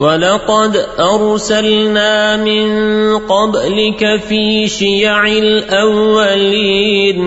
ولقد أرسلنا من قبلك في شيع الأولين